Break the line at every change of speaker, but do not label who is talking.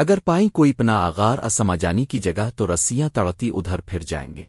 اگر پائیں کوئی پنا آغار اسماجانی کی جگہ تو رسیاں تڑتی ادھر پھر جائیں گے۔